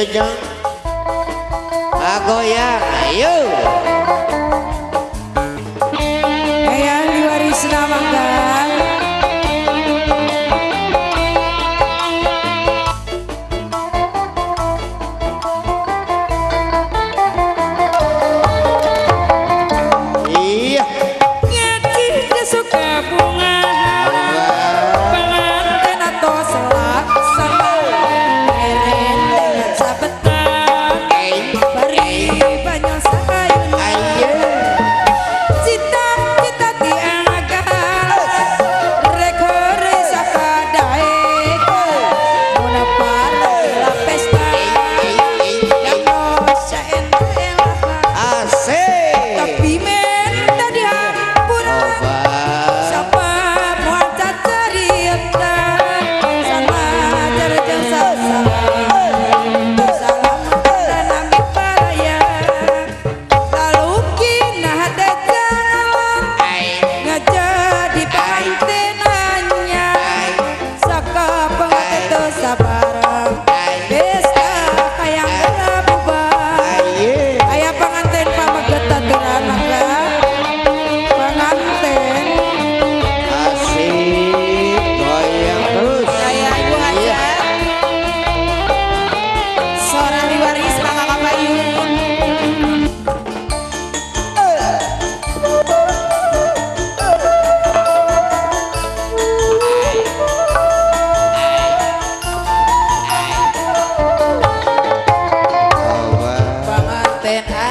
Ayo jong Agoyang ayo then I